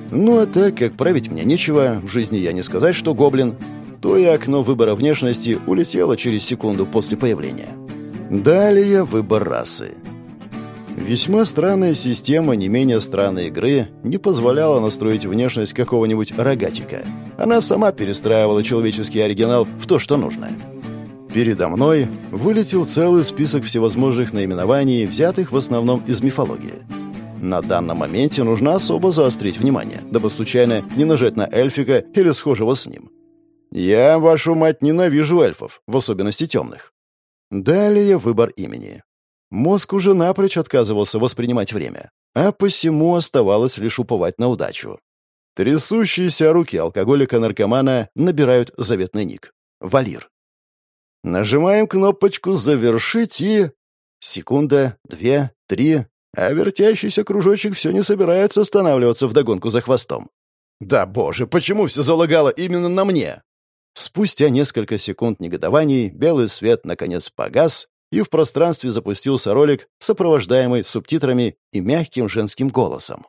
Ну а так, как править мне нечего, в жизни я не сказать, что гоблин, то и окно выбора внешности улетело через секунду после появления. Далее выбор расы. Весьма странная система не менее странной игры не позволяла настроить внешность какого-нибудь рогатика. Она сама перестраивала человеческий оригинал в то, что нужно. Передо мной вылетел целый список всевозможных наименований, взятых в основном из мифологии. На данном моменте нужно особо заострить внимание, дабы случайно не нажать на эльфика или схожего с ним. Я, вашу мать, ненавижу эльфов, в особенности темных. Далее выбор имени. Мозг уже напрочь отказывался воспринимать время, а посему оставалось лишь уповать на удачу. Трясущиеся руки алкоголика-наркомана набирают заветный ник. Валир. Нажимаем кнопочку «Завершить» и... Секунда, две, три, а вертящийся кружочек все не собирается останавливаться вдогонку за хвостом. Да боже, почему все залагало именно на мне? Спустя несколько секунд негодований белый свет наконец погас, и в пространстве запустился ролик, сопровождаемый субтитрами и мягким женским голосом.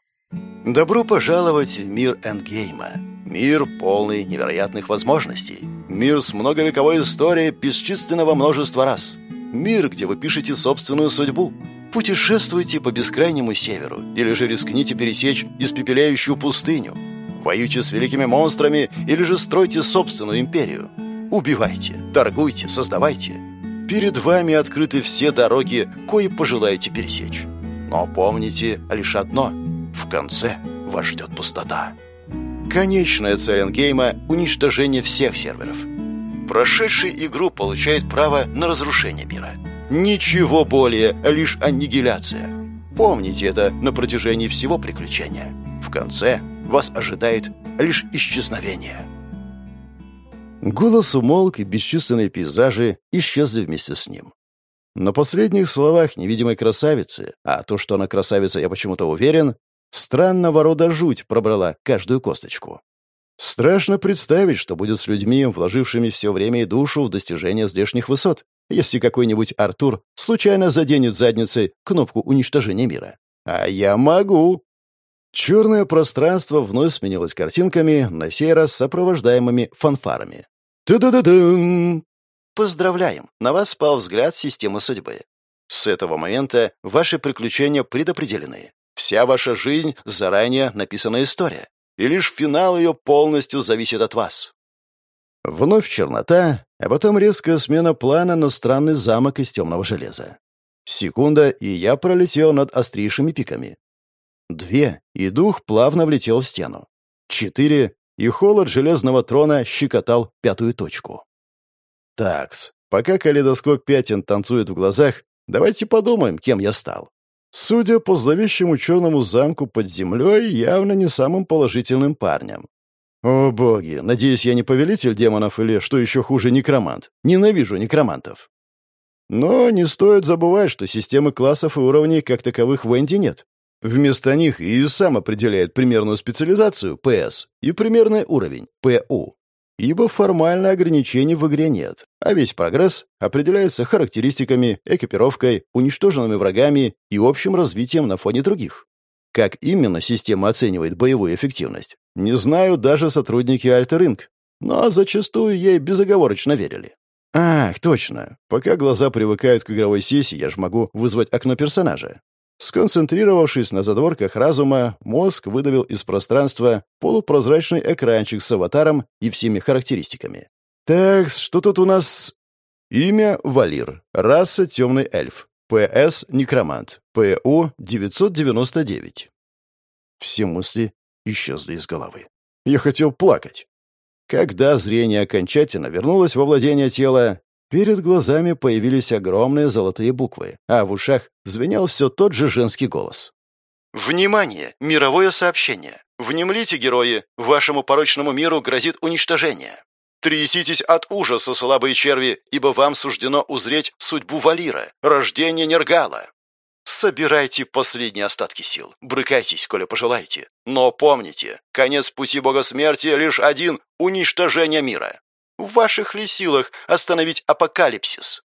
«Добро пожаловать в мир эндгейма. Мир, полный невероятных возможностей. Мир с многовековой историей бесчисленного множества раз. Мир, где вы пишете собственную судьбу. Путешествуйте по бескрайнему северу или же рискните пересечь испепеляющую пустыню. Воюйте с великими монстрами или же стройте собственную империю. Убивайте, торгуйте, создавайте. Перед вами открыты все дороги, кои пожелаете пересечь. Но помните лишь одно — в конце вас ждет пустота. Конечная цель эндгейма — уничтожение всех серверов. Прошедший игру получает право на разрушение мира. Ничего более, лишь аннигиляция. Помните это на протяжении всего приключения. В конце вас ожидает лишь исчезновение. Голос умолк, и бесчувственные пейзажи исчезли вместе с ним. На последних словах невидимой красавицы, а то, что она красавица, я почему-то уверен, странного рода жуть пробрала каждую косточку. Страшно представить, что будет с людьми, вложившими все время и душу в достижение здешних высот, если какой-нибудь Артур случайно заденет задницей кнопку уничтожения мира. А я могу. Черное пространство вновь сменилось картинками, на сей раз сопровождаемыми фанфарами. Та-да-да-дам! Поздравляем! На вас спал взгляд системы судьбы. С этого момента ваши приключения предопределены. Вся ваша жизнь — заранее написанная история, и лишь финал ее полностью зависит от вас. Вновь чернота, а потом резкая смена плана на странный замок из темного железа. Секунда, и я пролетел над острейшими пиками. Две, и дух плавно влетел в стену. Четыре, и холод железного трона щекотал пятую точку. Такс, пока калейдоскоп пятен танцует в глазах, давайте подумаем, кем я стал. Судя по зловещему черному замку под землей, явно не самым положительным парнем. О боги, надеюсь, я не повелитель демонов или, что еще хуже, некромант. Ненавижу некромантов. Но не стоит забывать, что системы классов и уровней как таковых в Энди нет. Вместо них и сам определяет примерную специализацию, ПС, и примерный уровень, ПУ. Ибо формально ограничений в игре нет, а весь прогресс определяется характеристиками, экипировкой, уничтоженными врагами и общим развитием на фоне других. Как именно система оценивает боевую эффективность, не знаю даже сотрудники Альтеринг, но зачастую ей безоговорочно верили. Ах, точно. Пока глаза привыкают к игровой сессии, я же могу вызвать окно персонажа. Сконцентрировавшись на задворках разума, мозг выдавил из пространства полупрозрачный экранчик с аватаром и всеми характеристиками. Так, что тут у нас? Имя — Валир. Раса — темный эльф. ПС — некромант. ПУ — 999. Все мысли исчезли из головы. Я хотел плакать. Когда зрение окончательно вернулось во владение тела, Перед глазами появились огромные золотые буквы, а в ушах звенел все тот же женский голос. «Внимание! Мировое сообщение! Внемлите, герои! Вашему порочному миру грозит уничтожение! Тряситесь от ужаса, слабые черви, ибо вам суждено узреть судьбу Валира, рождение Нергала! Собирайте последние остатки сил, брыкайтесь, коли пожелаете, но помните, конец пути бога смерти лишь один — уничтожение мира!» В ваших ли силах остановить апокалипсис?»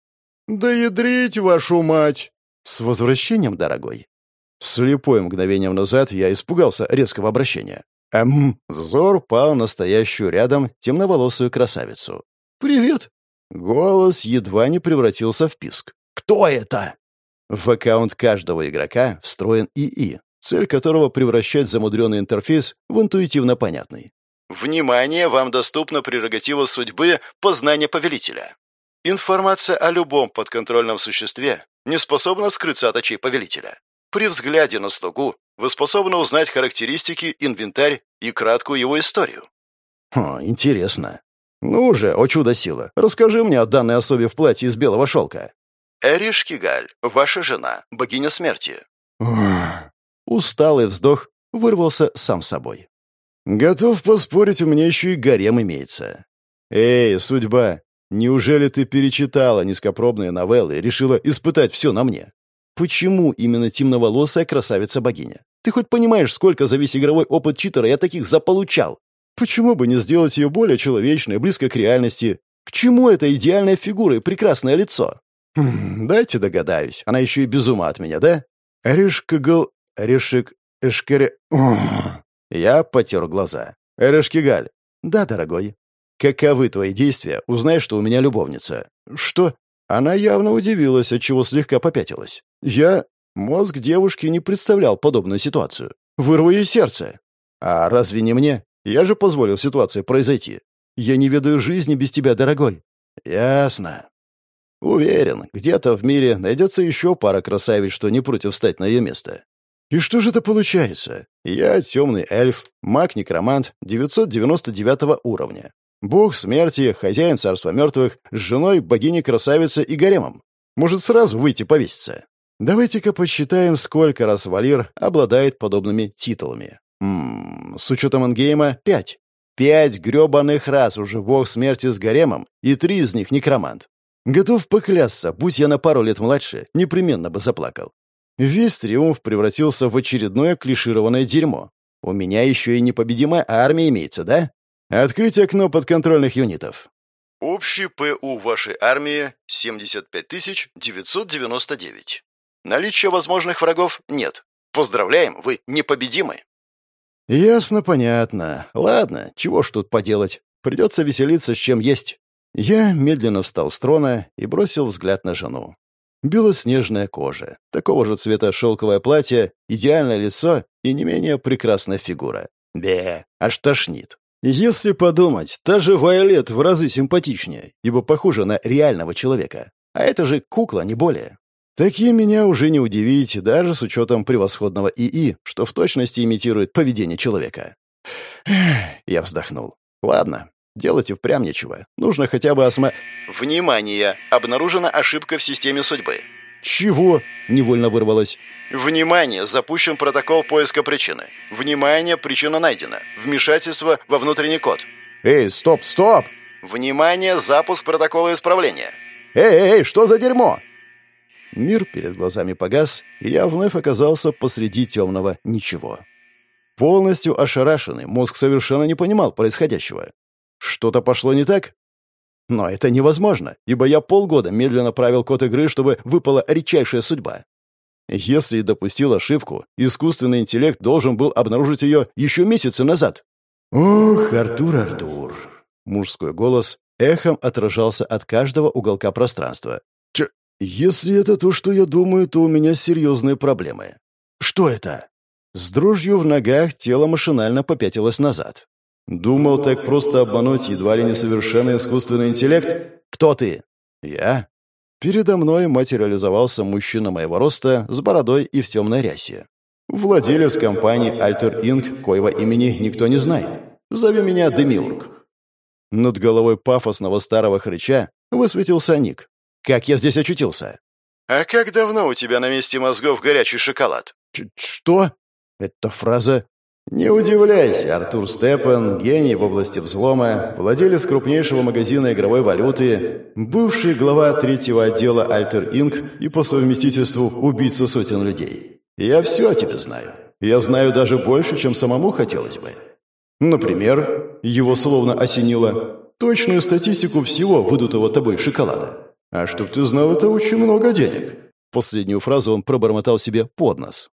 «Да ядрить вашу мать!» «С возвращением, дорогой!» Слепое мгновением назад я испугался резкого обращения. Эм, взор пал на стоящую рядом темноволосую красавицу. «Привет!» Голос едва не превратился в писк. «Кто это?» В аккаунт каждого игрока встроен ИИ, цель которого превращать замудренный интерфейс в интуитивно понятный. Внимание, вам доступна прерогатива судьбы познания повелителя. Информация о любом подконтрольном существе не способна скрыться от очей повелителя. При взгляде на слугу вы способны узнать характеристики, инвентарь и краткую его историю. О, интересно. Ну же, о чудо-сила, расскажи мне о данной особе в платье из белого шелка. Эриш Кигаль, ваша жена, богиня смерти. Усталый вздох вырвался сам собой. Готов поспорить, у меня еще и гарем имеется. Эй, судьба, неужели ты перечитала низкопробные новеллы и решила испытать все на мне? Почему именно темноволосая красавица-богиня? Ты хоть понимаешь, сколько за весь игровой опыт читера я таких заполучал? Почему бы не сделать ее более человечной, близкой к реальности? К чему эта идеальная фигура и прекрасное лицо? Хм, дайте догадаюсь. Она еще и без ума от меня, да? Решкагл... Решек... Эшкере... Я потер глаза. «Эрешкигаль». «Да, дорогой». «Каковы твои действия? Узнай, что у меня любовница». «Что?» Она явно удивилась, отчего слегка попятилась. «Я...» Мозг девушки не представлял подобную ситуацию. «Вырву ей сердце». «А разве не мне? Я же позволил ситуации произойти. Я не ведаю жизни без тебя, дорогой». «Ясно». Уверен, где-то в мире найдется еще пара красавиц, что не против встать на ее место. И что же это получается? Я темный эльф, маг-некромант 999 уровня. Бог смерти, хозяин царства мертвых, с женой богини-красавицы и гаремом. Может, сразу выйти повеситься? Давайте-ка посчитаем, сколько раз Валир обладает подобными титулами. Ммм, с учетом ангейма — пять. Пять гребаных раз уже бог смерти с гаремом, и три из них некромант. Готов поклясться, будь я на пару лет младше, непременно бы заплакал. Весь триумф превратился в очередное клишированное дерьмо. У меня еще и непобедимая армия имеется, да? Открыть окно подконтрольных юнитов. Общий ПУ вашей армии 75 999. Наличия возможных врагов нет. Поздравляем, вы непобедимы. Ясно, понятно. Ладно, чего ж тут поделать. Придется веселиться с чем есть. Я медленно встал с трона и бросил взгляд на жену. Белоснежная кожа, такого же цвета шелковое платье, идеальное лицо и не менее прекрасная фигура. Бе, аж тошнит. Если подумать, та же Вайолет в разы симпатичнее, ибо похожа на реального человека. А это же кукла, не более. Такие меня уже не удивить, даже с учетом превосходного ИИ, что в точности имитирует поведение человека. Я вздохнул. Ладно, Делать и впрямь нечего. Нужно хотя бы осма... Внимание! Обнаружена ошибка в системе судьбы. «Чего?» — невольно вырвалось. «Внимание! Запущен протокол поиска причины. Внимание! Причина найдена. Вмешательство во внутренний код». «Эй, стоп, стоп!» «Внимание! Запуск протокола исправления». «Эй, эй, эй, что за дерьмо?» Мир перед глазами погас, и я вновь оказался посреди темного ничего. Полностью ошарашенный, мозг совершенно не понимал происходящего. Что-то пошло не так? Но это невозможно, ибо я полгода медленно правил код игры, чтобы выпала редчайшая судьба. Если и допустил ошибку, искусственный интеллект должен был обнаружить ее еще месяцы назад. «Ох, Артур, Артур!» Мужской голос эхом отражался от каждого уголка пространства. «Ч... Если это то, что я думаю, то у меня серьезные проблемы. Что это?» С дрожью в ногах тело машинально попятилось назад. Думал так просто обмануть едва ли несовершенный искусственный интеллект? Кто ты? Я. Передо мной материализовался мужчина моего роста с бородой и в темной рясе. Владелец компании Alter Inc., коего имени никто не знает. Зови меня Демиург. Над головой пафосного старого хрыча высветился ник. Как я здесь очутился? «А как давно у тебя на месте мозгов горячий шоколад?» Ч «Что?» Эта фраза не удивляйся, Артур Степан, гений в области взлома, владелец крупнейшего магазина игровой валюты, бывший глава третьего отдела Альтер Инк и по совместительству убийца сотен людей. Я все о тебе знаю. Я знаю даже больше, чем самому хотелось бы. Например, его словно осенило точную статистику всего выдутого тобой шоколада. А чтоб ты знал, это очень много денег. Последнюю фразу он пробормотал себе под нос.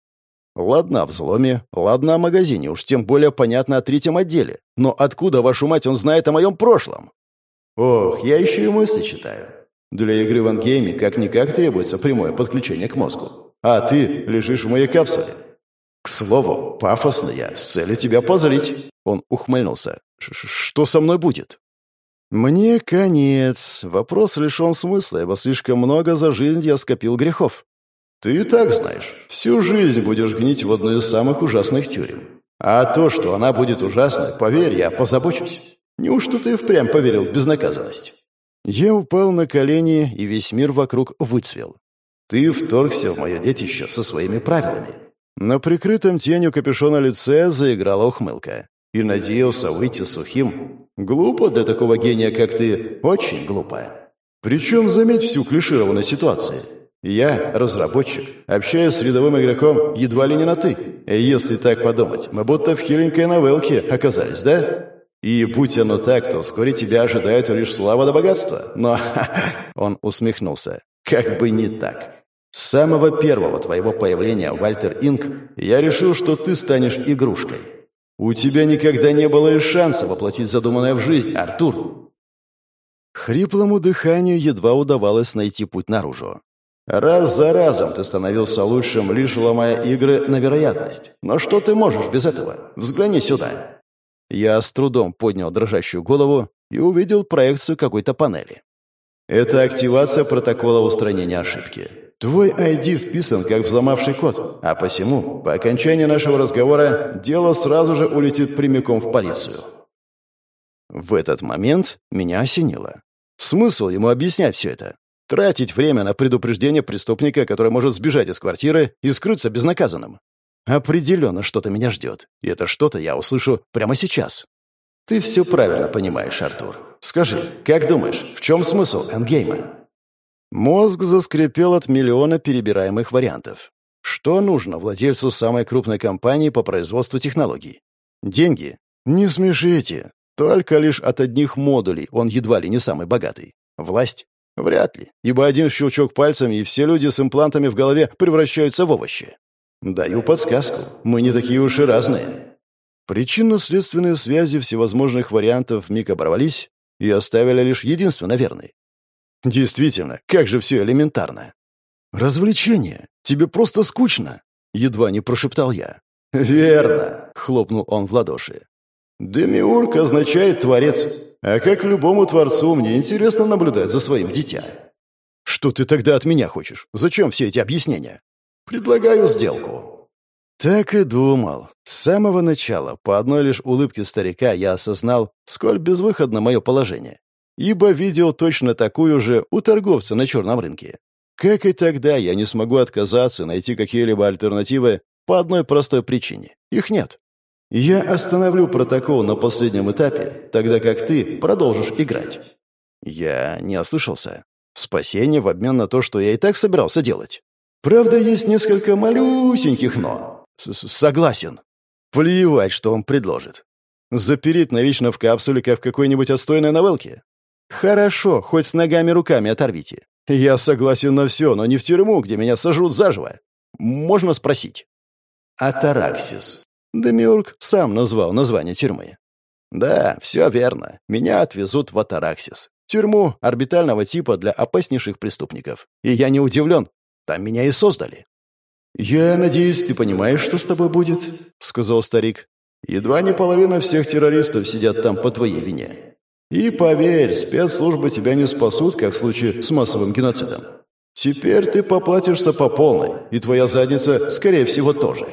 Ладно о взломе, ладно о магазине, уж тем более понятно о третьем отделе. Но откуда, вашу мать, он знает о моем прошлом? Ох, я еще и мысли читаю. Для игры в ангейме как-никак требуется прямое подключение к мозгу. А ты лежишь в моей капсуле. К слову, пафосно я, с целью тебя позлить. Он ухмыльнулся. Что со мной будет? Мне конец. Вопрос лишен смысла, ибо слишком много за жизнь я скопил грехов. Ты и так знаешь, всю жизнь будешь гнить в одной из самых ужасных тюрем. А то, что она будет ужасной, поверь, я позабочусь. Неужто ты впрямь поверил в безнаказанность? Я упал на колени, и весь мир вокруг выцвел. Ты вторгся в мое детище со своими правилами. На прикрытом тенью капюшона лице заиграла ухмылка. И надеялся выйти сухим. Глупо для такого гения, как ты, очень глупо. Причем заметь всю клишированность ситуации. Я, разработчик, общаюсь с рядовым игроком едва ли не на «ты». Если так подумать, мы будто в хиленькой новелке оказались, да? И будь оно так, то вскоре тебя ожидает лишь слава да богатство. Но он усмехнулся. Как бы не так. С самого первого твоего появления в Альтер Инк я решил, что ты станешь игрушкой. У тебя никогда не было и шанса воплотить задуманное в жизнь, Артур. Хриплому дыханию едва удавалось найти путь наружу. Раз за разом ты становился лучшим, лишь ломая игры на вероятность. Но что ты можешь без этого? Взгляни сюда». Я с трудом поднял дрожащую голову и увидел проекцию какой-то панели. Это активация протокола устранения ошибки. Твой ID вписан как взломавший код, а посему, по окончании нашего разговора, дело сразу же улетит прямиком в полицию. В этот момент меня осенило. Смысл ему объяснять все это? Тратить время на предупреждение преступника, который может сбежать из квартиры и скрыться безнаказанным? Определенно что-то меня ждет, и это что-то я услышу прямо сейчас. Ты все правильно понимаешь, Артур. Скажи, как думаешь, в чем смысл эндгейма? Мозг заскрипел от миллиона перебираемых вариантов. Что нужно владельцу самой крупной компании по производству технологий? Деньги? Не смешите. Только лишь от одних модулей он едва ли не самый богатый. Власть? Вряд ли, ибо один щелчок пальцем, и все люди с имплантами в голове превращаются в овощи. Даю подсказку, мы не такие уж и разные. Причинно-следственные связи всевозможных вариантов вмиг оборвались и оставили лишь единственно верный. Действительно, как же все элементарно. «Развлечение. Тебе просто скучно», — едва не прошептал я. «Верно», — хлопнул он в ладоши. «Демиург означает «творец», а как любому творцу мне интересно наблюдать за своим дитя». «Что ты тогда от меня хочешь? Зачем все эти объяснения?» «Предлагаю сделку». Так и думал. С самого начала, по одной лишь улыбке старика, я осознал, сколь безвыходно мое положение. Ибо видел точно такую же у торговца на черном рынке. Как и тогда, я не смогу отказаться найти какие-либо альтернативы по одной простой причине. Их нет. Я остановлю протокол на последнем этапе, тогда как ты продолжишь играть. Я не ослышался. Спасение в обмен на то, что я и так собирался делать. Правда, есть несколько малюсеньких «но». С -с Согласен. Плевать, что он предложит. Запереть навечно в капсуле, в какой-нибудь отстойной новелке? Хорошо, хоть с ногами-руками оторвите. Я согласен на все, но не в тюрьму, где меня сожрут заживо. Можно спросить? Атараксис. Демиург сам назвал название тюрьмы. Да, все верно. Меня отвезут в Атараксис. Тюрьму орбитального типа для опаснейших преступников. И я не удивлен. Там меня и создали. «Я надеюсь, ты понимаешь, что с тобой будет?» — сказал старик. «Едва не половина всех террористов сидят там по твоей вине. И поверь, спецслужбы тебя не спасут, как в случае с массовым геноцидом. Теперь ты поплатишься по полной, и твоя задница, скорее всего, тоже.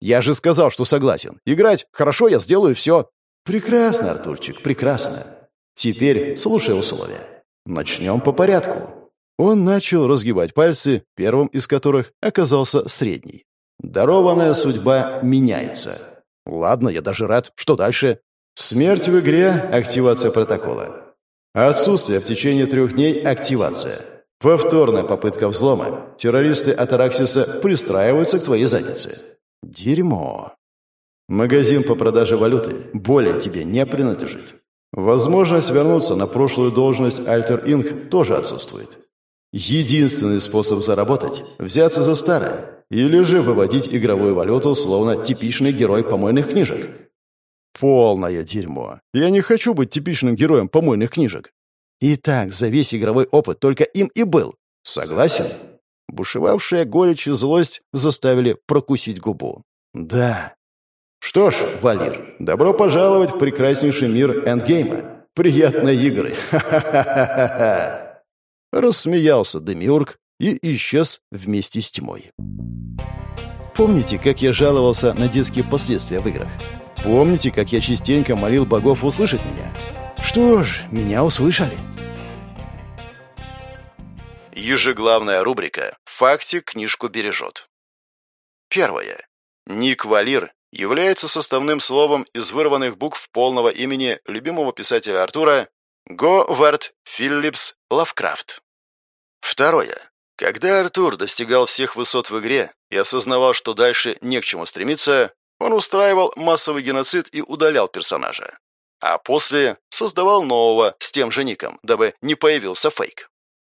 Я же сказал, что согласен. Играть? Хорошо, я сделаю все. Прекрасно, Артурчик, прекрасно. Теперь слушай условия. Начнем по порядку. Он начал разгибать пальцы, первым из которых оказался средний. Дарованная судьба меняется. Ладно, я даже рад. Что дальше? Смерть в игре — активация протокола. Отсутствие в течение трех дней — активация. Повторная попытка взлома. Террористы от Араксиса пристраиваются к твоей заднице. Дерьмо. Магазин по продаже валюты более тебе не принадлежит. Возможность вернуться на прошлую должность Альтер Инк тоже отсутствует. Единственный способ заработать – взяться за старое, или же выводить игровую валюту, словно типичный герой помойных книжек. Полное дерьмо. Я не хочу быть типичным героем помойных книжек. И так за весь игровой опыт только им и был. Согласен? Бушевавшая горечь и злость заставили прокусить губу. «Да». «Что ж, Валир, добро пожаловать в прекраснейший мир эндгейма. Приятной игры! Ха-ха-ха-ха-ха!» Рассмеялся Демиург и исчез вместе с тьмой. Помните, как я жаловался на детские последствия в играх? Помните, как я частенько молил богов услышать меня? Что ж, меня услышали. Ежеглавная рубрика «Фактик книжку бережет». Первое. Ник Валир является составным словом из вырванных букв полного имени любимого писателя Артура Говард Филлипс Лавкрафт. Второе. Когда Артур достигал всех высот в игре и осознавал, что дальше не к чему стремиться, он устраивал массовый геноцид и удалял персонажа. А после создавал нового с тем же ником, дабы не появился фейк.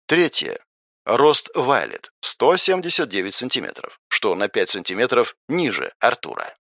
Третье. Рост Вайлет – 179 сантиметров, что на 5 сантиметров ниже Артура.